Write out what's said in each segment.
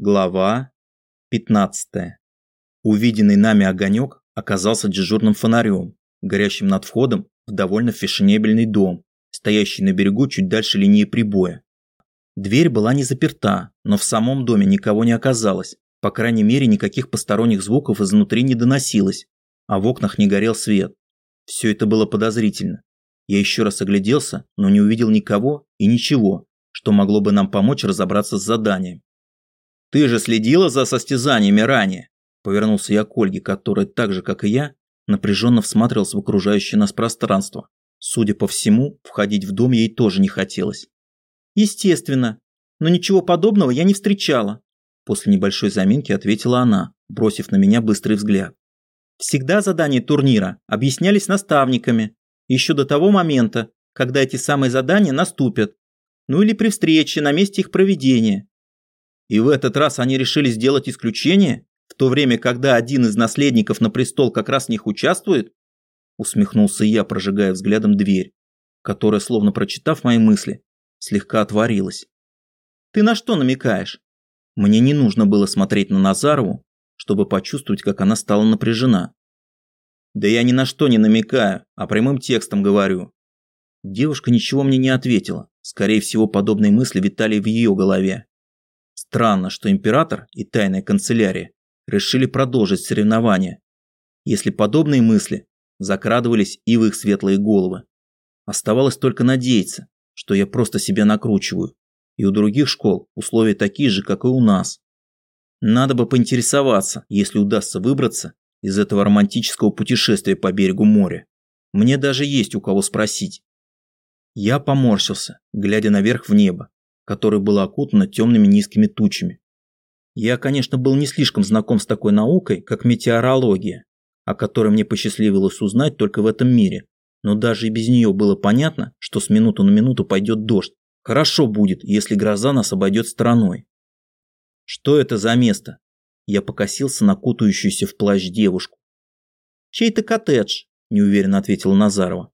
Глава 15. Увиденный нами огонек оказался дежурным фонарем, горящим над входом в довольно фешенебельный дом, стоящий на берегу чуть дальше линии прибоя. Дверь была не заперта, но в самом доме никого не оказалось, по крайней мере никаких посторонних звуков изнутри не доносилось, а в окнах не горел свет. Все это было подозрительно. Я еще раз огляделся, но не увидел никого и ничего, что могло бы нам помочь разобраться с заданием. «Ты же следила за состязаниями ранее?» Повернулся я к Ольге, которая так же, как и я, напряженно всматривалась в окружающее нас пространство. Судя по всему, входить в дом ей тоже не хотелось. «Естественно, но ничего подобного я не встречала», после небольшой заминки ответила она, бросив на меня быстрый взгляд. «Всегда задания турнира объяснялись наставниками, еще до того момента, когда эти самые задания наступят, ну или при встрече на месте их проведения. И в этот раз они решили сделать исключение, в то время, когда один из наследников на престол как раз в них участвует? Усмехнулся я, прожигая взглядом дверь, которая, словно прочитав мои мысли, слегка отворилась. Ты на что намекаешь? Мне не нужно было смотреть на Назарову, чтобы почувствовать, как она стала напряжена. Да я ни на что не намекаю, а прямым текстом говорю. Девушка ничего мне не ответила. Скорее всего, подобные мысли витали в ее голове. Странно, что император и тайная канцелярия решили продолжить соревнования, если подобные мысли закрадывались и в их светлые головы. Оставалось только надеяться, что я просто себя накручиваю, и у других школ условия такие же, как и у нас. Надо бы поинтересоваться, если удастся выбраться из этого романтического путешествия по берегу моря. Мне даже есть у кого спросить. Я поморщился, глядя наверх в небо, которое было окутано темными низкими тучами. Я, конечно, был не слишком знаком с такой наукой, как метеорология, о которой мне посчастливилось узнать только в этом мире, но даже и без нее было понятно, что с минуту на минуту пойдет дождь. Хорошо будет, если гроза нас обойдет стороной. Что это за место? Я покосился на кутающуюся в плащ девушку. «Чей-то коттедж», – неуверенно ответила Назарова.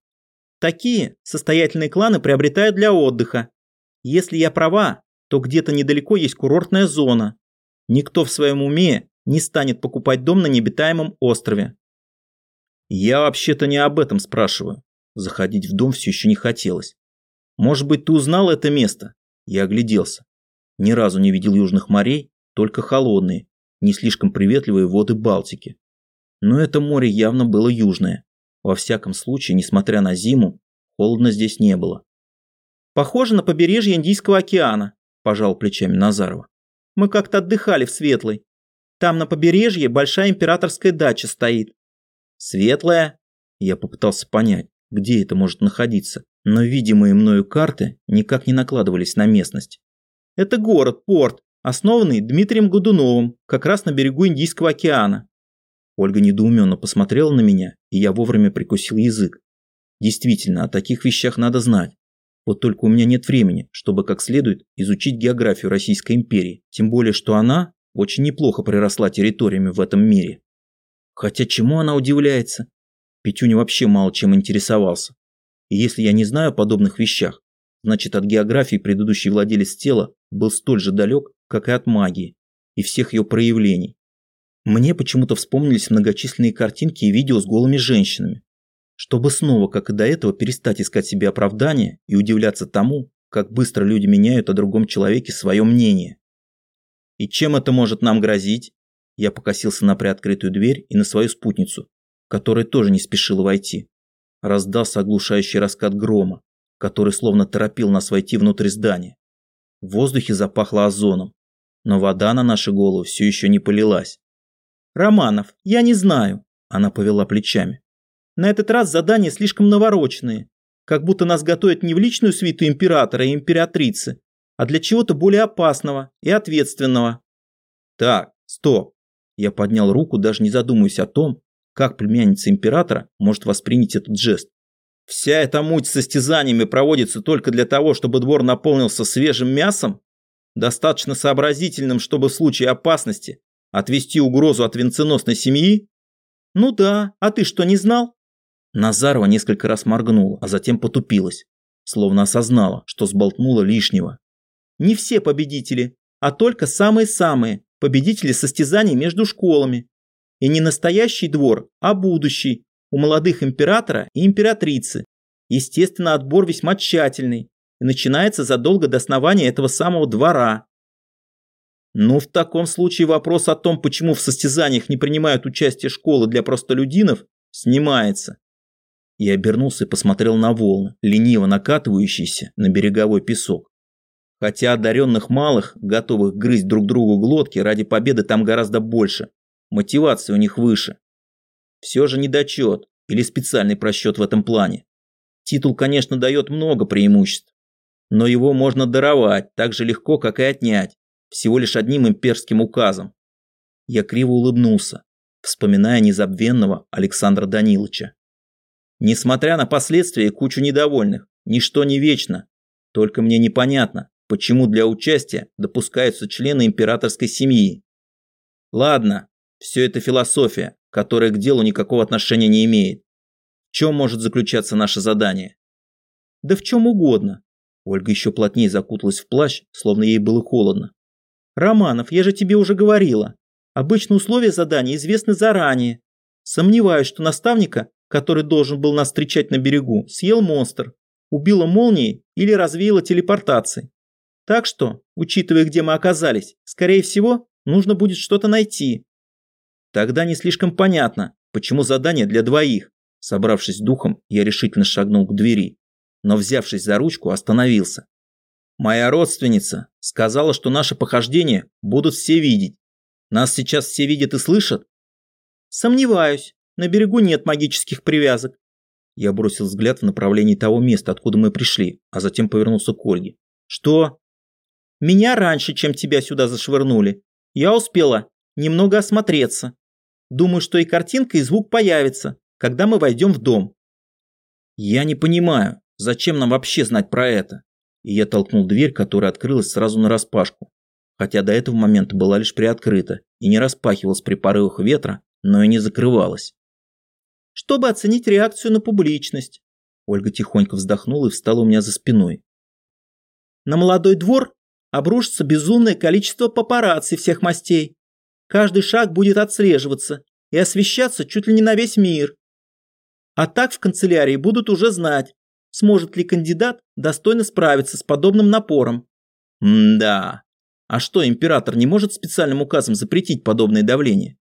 «Такие состоятельные кланы приобретают для отдыха, если я права, то где-то недалеко есть курортная зона. Никто в своем уме не станет покупать дом на необитаемом острове. Я вообще-то не об этом спрашиваю. Заходить в дом все еще не хотелось. Может быть, ты узнал это место? Я огляделся. Ни разу не видел южных морей, только холодные, не слишком приветливые воды Балтики. Но это море явно было южное. Во всяком случае, несмотря на зиму, холодно здесь не было. Похоже на побережье Индийского океана, пожал плечами Назарова. Мы как-то отдыхали в Светлой. Там на побережье большая императорская дача стоит. Светлая? Я попытался понять, где это может находиться, но видимые мною карты никак не накладывались на местность. Это город, порт, основанный Дмитрием Годуновым, как раз на берегу Индийского океана. Ольга недоуменно посмотрела на меня, и я вовремя прикусил язык. Действительно, о таких вещах надо знать. Вот только у меня нет времени, чтобы как следует изучить географию Российской империи, тем более что она очень неплохо приросла территориями в этом мире. Хотя чему она удивляется? Петюня вообще мало чем интересовался. И если я не знаю о подобных вещах, значит от географии предыдущий владелец тела был столь же далек, как и от магии и всех ее проявлений. Мне почему-то вспомнились многочисленные картинки и видео с голыми женщинами, чтобы снова, как и до этого, перестать искать себе оправдания и удивляться тому, как быстро люди меняют о другом человеке свое мнение. И чем это может нам грозить? Я покосился на приоткрытую дверь и на свою спутницу, которая тоже не спешила войти. Раздался оглушающий раскат грома, который словно торопил нас войти внутрь здания. В воздухе запахло озоном, но вода на наши головы все еще не полилась. «Романов, я не знаю», – она повела плечами. На этот раз задания слишком навороченные, как будто нас готовят не в личную свиту императора и императрицы, а для чего-то более опасного и ответственного. Так, стоп. Я поднял руку, даже не задумываясь о том, как племянница императора может воспринять этот жест. Вся эта муть с состязаниями проводится только для того, чтобы двор наполнился свежим мясом? Достаточно сообразительным, чтобы в случае опасности отвести угрозу от венценосной семьи? Ну да, а ты что, не знал? Назарова несколько раз моргнула, а затем потупилась, словно осознала, что сболтнула лишнего. «Не все победители, а только самые-самые победители состязаний между школами. И не настоящий двор, а будущий, у молодых императора и императрицы. Естественно, отбор весьма тщательный и начинается задолго до основания этого самого двора. Ну, в таком случае вопрос о том, почему в состязаниях не принимают участие школы для простолюдинов, снимается. Я обернулся и посмотрел на волны, лениво накатывающиеся на береговой песок. Хотя одаренных малых, готовых грызть друг другу глотки, ради победы там гораздо больше. Мотивация у них выше. Все же недочет или специальный просчет в этом плане. Титул, конечно, дает много преимуществ, но его можно даровать так же легко, как и отнять, всего лишь одним имперским указом. Я криво улыбнулся, вспоминая незабвенного Александра Даниловича. Несмотря на последствия и кучу недовольных, ничто не вечно, только мне непонятно, почему для участия допускаются члены императорской семьи. Ладно, все это философия, которая к делу никакого отношения не имеет. В чем может заключаться наше задание? Да в чем угодно. Ольга еще плотнее закуталась в плащ, словно ей было холодно. Романов, я же тебе уже говорила. Обычно условия задания известны заранее. Сомневаюсь, что наставника, который должен был нас встречать на берегу, съел монстр, убила молнией или развеяла телепортацией. Так что, учитывая, где мы оказались, скорее всего, нужно будет что-то найти. Тогда не слишком понятно, почему задание для двоих. Собравшись духом, я решительно шагнул к двери, но, взявшись за ручку, остановился. Моя родственница сказала, что наше похождение будут все видеть. Нас сейчас все видят и слышат? Сомневаюсь. На берегу нет магических привязок. Я бросил взгляд в направлении того места, откуда мы пришли, а затем повернулся к Ольге. Что? Меня раньше, чем тебя сюда зашвырнули. Я успела немного осмотреться. Думаю, что и картинка, и звук появятся, когда мы войдем в дом. Я не понимаю, зачем нам вообще знать про это? И я толкнул дверь, которая открылась сразу на распашку. Хотя до этого момента была лишь приоткрыта и не распахивалась при порывах ветра, но и не закрывалась. Чтобы оценить реакцию на публичность. Ольга тихонько вздохнула и встала у меня за спиной. На молодой двор обрушится безумное количество папарацци всех мастей. Каждый шаг будет отслеживаться и освещаться чуть ли не на весь мир. А так в канцелярии будут уже знать, сможет ли кандидат достойно справиться с подобным напором. М-да. А что, император не может специальным указом запретить подобное давление?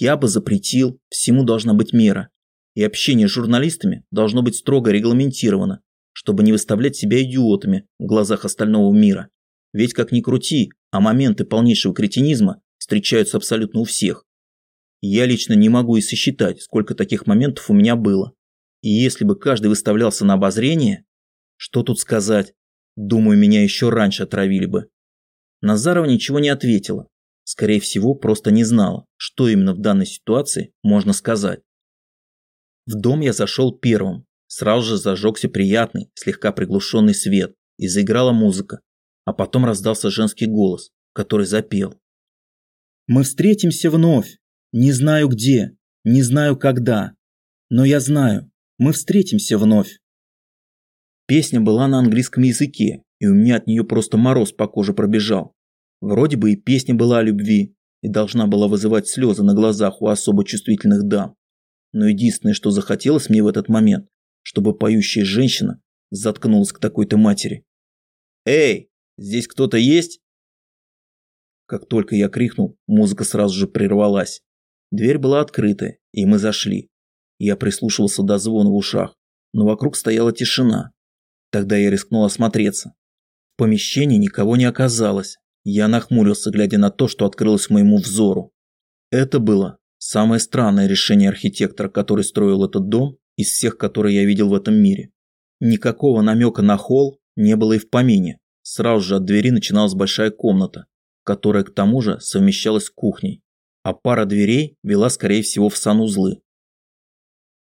Я бы запретил, всему должна быть мера. И общение с журналистами должно быть строго регламентировано, чтобы не выставлять себя идиотами в глазах остального мира. Ведь как ни крути, а моменты полнейшего кретинизма встречаются абсолютно у всех. Я лично не могу и сосчитать, сколько таких моментов у меня было. И если бы каждый выставлялся на обозрение, что тут сказать? Думаю, меня еще раньше отравили бы. Назарова ничего не ответила. Скорее всего, просто не знала, что именно в данной ситуации можно сказать. В дом я зашел первым, Сразу же зажегся приятный, слегка приглушенный свет и заиграла музыка, а потом раздался женский голос, который запел. «Мы встретимся вновь, не знаю где, не знаю когда, но я знаю, мы встретимся вновь». Песня была на английском языке, и у меня от нее просто мороз по коже пробежал. Вроде бы и песня была о любви, и должна была вызывать слезы на глазах у особо чувствительных дам. Но единственное, что захотелось мне в этот момент, чтобы поющая женщина заткнулась к такой-то матери. «Эй, здесь кто-то есть?» Как только я крикнул, музыка сразу же прервалась. Дверь была открыта, и мы зашли. Я прислушивался до звона в ушах, но вокруг стояла тишина. Тогда я рискнул осмотреться. В помещении никого не оказалось. Я нахмурился, глядя на то, что открылось моему взору. Это было самое странное решение архитектора, который строил этот дом из всех, которые я видел в этом мире. Никакого намека на холл не было и в помине. Сразу же от двери начиналась большая комната, которая к тому же совмещалась с кухней, а пара дверей вела, скорее всего, в санузлы.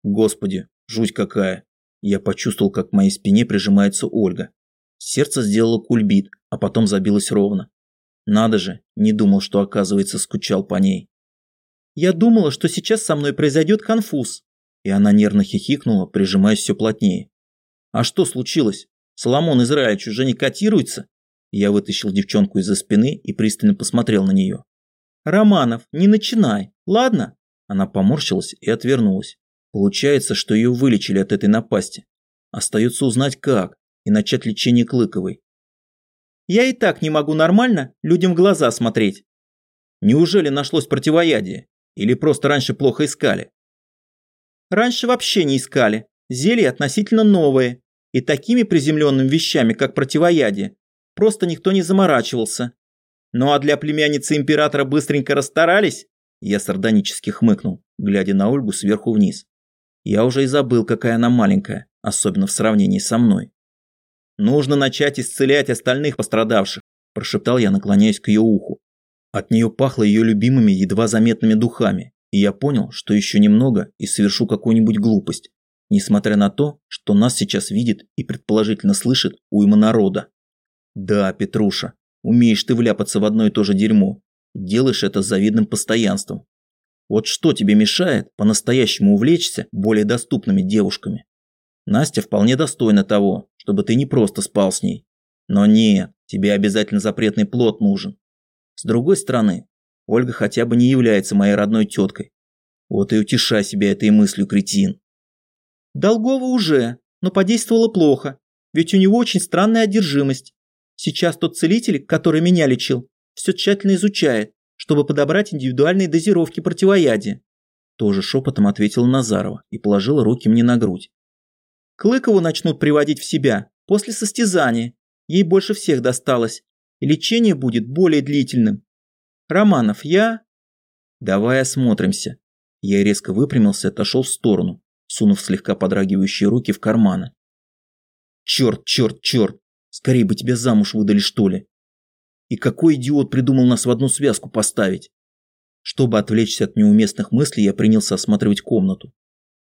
Господи, жуть какая! Я почувствовал, как к моей спине прижимается Ольга. Сердце сделало кульбит, а потом забилось ровно. Надо же, не думал, что, оказывается, скучал по ней. Я думала, что сейчас со мной произойдет конфуз, и она нервно хихикнула, прижимаясь все плотнее. «А что случилось? Соломон Израильевич уже не котируется? Я вытащил девчонку из-за спины и пристально посмотрел на нее. «Романов, не начинай, ладно?» Она поморщилась и отвернулась. Получается, что ее вылечили от этой напасти. Остается узнать как и начать лечение Клыковой. Я и так не могу нормально людям в глаза смотреть. Неужели нашлось противоядие? Или просто раньше плохо искали? Раньше вообще не искали. Зелья относительно новые. И такими приземленными вещами, как противоядие, просто никто не заморачивался. Ну а для племянницы императора быстренько расстарались? Я сардонически хмыкнул, глядя на Ольгу сверху вниз. Я уже и забыл, какая она маленькая, особенно в сравнении со мной. Нужно начать исцелять остальных пострадавших, прошептал я, наклоняясь к ее уху. От нее пахло ее любимыми едва заметными духами, и я понял, что еще немного и совершу какую-нибудь глупость, несмотря на то, что нас сейчас видит и предположительно слышит уйма народа. Да, Петруша, умеешь ты вляпаться в одно и то же дерьмо, делаешь это с завидным постоянством. Вот что тебе мешает по-настоящему увлечься более доступными девушками? Настя вполне достойна того, чтобы ты не просто спал с ней. Но нет, тебе обязательно запретный плод нужен. С другой стороны, Ольга хотя бы не является моей родной теткой. Вот и утешай себя этой мыслью, кретин. Долгова уже, но подействовало плохо, ведь у него очень странная одержимость. Сейчас тот целитель, который меня лечил, все тщательно изучает, чтобы подобрать индивидуальные дозировки противоядия. Тоже шепотом ответила Назарова и положила руки мне на грудь. Клыкову начнут приводить в себя после состязания. Ей больше всех досталось, и лечение будет более длительным. Романов, я... Давай осмотримся. Я резко выпрямился и отошел в сторону, сунув слегка подрагивающие руки в карманы. Черт, черт, черт! Скорее бы тебя замуж выдали, что ли. И какой идиот придумал нас в одну связку поставить? Чтобы отвлечься от неуместных мыслей, я принялся осматривать комнату.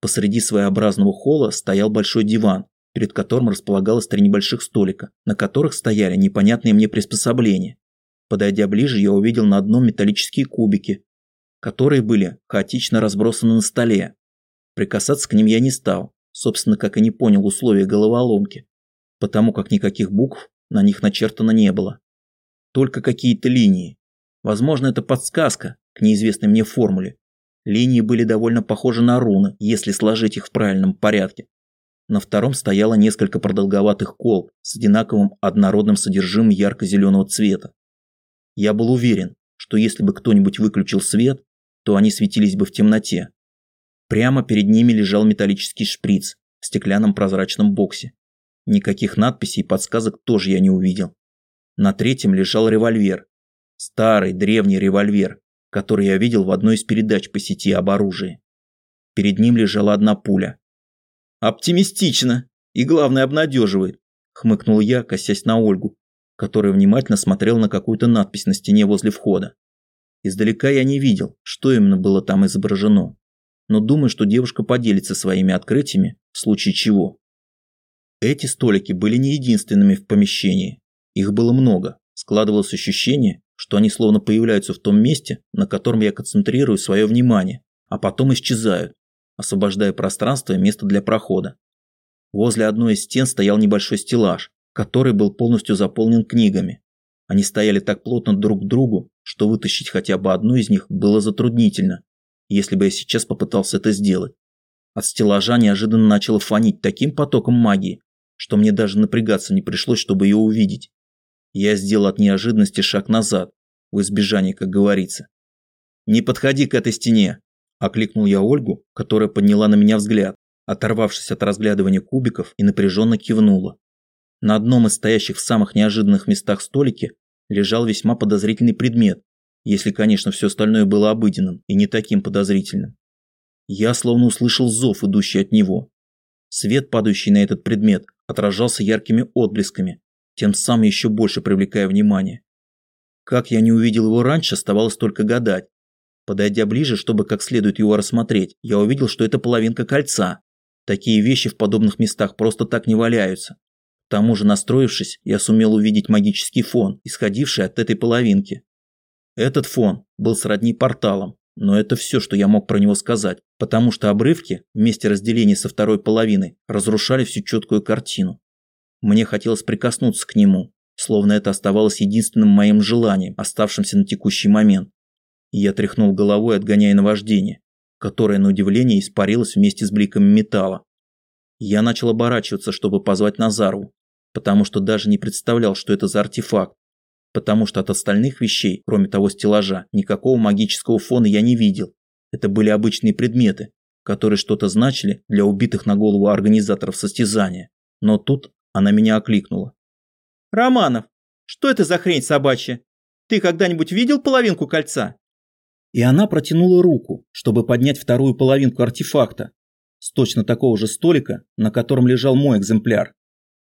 Посреди своеобразного холла стоял большой диван, перед которым располагалось три небольших столика, на которых стояли непонятные мне приспособления. Подойдя ближе, я увидел на одном металлические кубики, которые были хаотично разбросаны на столе. Прикасаться к ним я не стал, собственно, как и не понял условия головоломки, потому как никаких букв на них начертано не было. Только какие-то линии. Возможно, это подсказка к неизвестной мне формуле, Линии были довольно похожи на руны, если сложить их в правильном порядке. На втором стояло несколько продолговатых колб с одинаковым однородным содержимым ярко-зеленого цвета. Я был уверен, что если бы кто-нибудь выключил свет, то они светились бы в темноте. Прямо перед ними лежал металлический шприц в стеклянном прозрачном боксе. Никаких надписей и подсказок тоже я не увидел. На третьем лежал револьвер. Старый древний револьвер, который я видел в одной из передач по сети об оружии. Перед ним лежала одна пуля. «Оптимистично и, главное, обнадеживает», – хмыкнул я, косясь на Ольгу, которая внимательно смотрела на какую-то надпись на стене возле входа. Издалека я не видел, что именно было там изображено, но думаю, что девушка поделится своими открытиями в случае чего. Эти столики были не единственными в помещении. Их было много. Складывалось ощущение, что они словно появляются в том месте, на котором я концентрирую свое внимание, а потом исчезают, освобождая пространство и место для прохода. Возле одной из стен стоял небольшой стеллаж, который был полностью заполнен книгами. Они стояли так плотно друг к другу, что вытащить хотя бы одну из них было затруднительно, если бы я сейчас попытался это сделать. От стеллажа неожиданно начало фонить таким потоком магии, что мне даже напрягаться не пришлось, чтобы ее увидеть. Я сделал от неожиданности шаг назад, в избежание, как говорится. «Не подходи к этой стене!» – окликнул я Ольгу, которая подняла на меня взгляд, оторвавшись от разглядывания кубиков и напряженно кивнула. На одном из стоящих в самых неожиданных местах столике лежал весьма подозрительный предмет, если, конечно, все остальное было обыденным и не таким подозрительным. Я словно услышал зов, идущий от него. Свет, падающий на этот предмет, отражался яркими отблесками, тем самым еще больше привлекая внимание. Как я не увидел его раньше, оставалось только гадать. Подойдя ближе, чтобы как следует его рассмотреть, я увидел, что это половинка кольца. Такие вещи в подобных местах просто так не валяются. К тому же, настроившись, я сумел увидеть магический фон, исходивший от этой половинки. Этот фон был сродни порталом, но это все, что я мог про него сказать, потому что обрывки, вместе разделения со второй половиной, разрушали всю четкую картину. Мне хотелось прикоснуться к нему, словно это оставалось единственным моим желанием, оставшимся на текущий момент. И я тряхнул головой, отгоняя наваждение, которое, на удивление, испарилось вместе с бликами металла. Я начал оборачиваться, чтобы позвать Назару, потому что даже не представлял, что это за артефакт, потому что от остальных вещей, кроме того стеллажа, никакого магического фона я не видел. Это были обычные предметы, которые что-то значили для убитых на голову организаторов состязания. Но тут она меня окликнула. «Романов, что это за хрень собачья? Ты когда-нибудь видел половинку кольца?» И она протянула руку, чтобы поднять вторую половинку артефакта с точно такого же столика, на котором лежал мой экземпляр.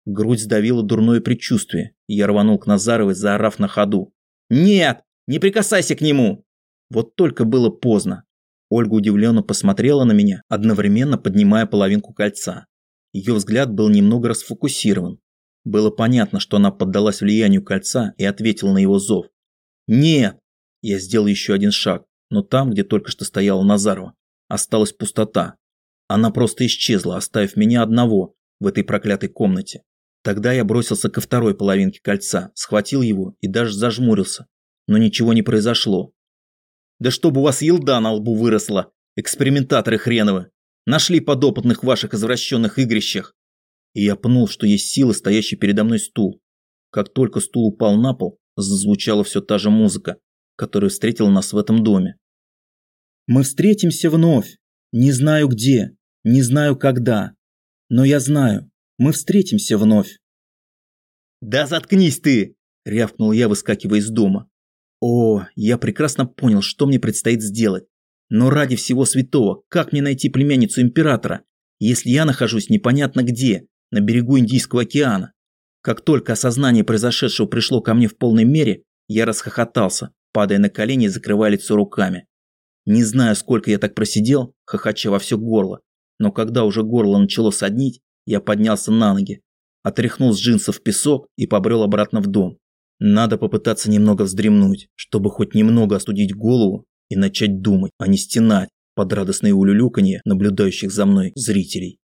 Грудь сдавила дурное предчувствие, и я рванул к Назаровой, заорав на ходу. «Нет! Не прикасайся к нему!» Вот только было поздно. Ольга удивленно посмотрела на меня, одновременно поднимая половинку кольца. Ее взгляд был немного расфокусирован. Было понятно, что она поддалась влиянию кольца и ответила на его зов. «Нет!» Я сделал еще один шаг, но там, где только что стояла Назарова, осталась пустота. Она просто исчезла, оставив меня одного в этой проклятой комнате. Тогда я бросился ко второй половинке кольца, схватил его и даже зажмурился. Но ничего не произошло. Да чтобы у вас елда на лбу выросла, экспериментаторы хреновы. Нашли подопытных в ваших извращенных игрищах. И я пнул, что есть сила, стоящий передо мной стул. Как только стул упал на пол, зазвучала все та же музыка, которая встретила нас в этом доме. Мы встретимся вновь. Не знаю где, не знаю когда. Но я знаю, мы встретимся вновь. «Да заткнись ты!» – рявкнул я, выскакивая из дома. О, я прекрасно понял, что мне предстоит сделать. Но ради всего святого, как мне найти племянницу императора, если я нахожусь непонятно где, на берегу Индийского океана? Как только осознание произошедшего пришло ко мне в полной мере, я расхохотался, падая на колени и закрывая лицо руками. Не знаю, сколько я так просидел, хохоча во все горло, но когда уже горло начало соднить, я поднялся на ноги, отряхнул с джинсов песок и побрел обратно в дом. Надо попытаться немного вздремнуть, чтобы хоть немного остудить голову и начать думать, а не стенать под радостные улюлюканье наблюдающих за мной зрителей.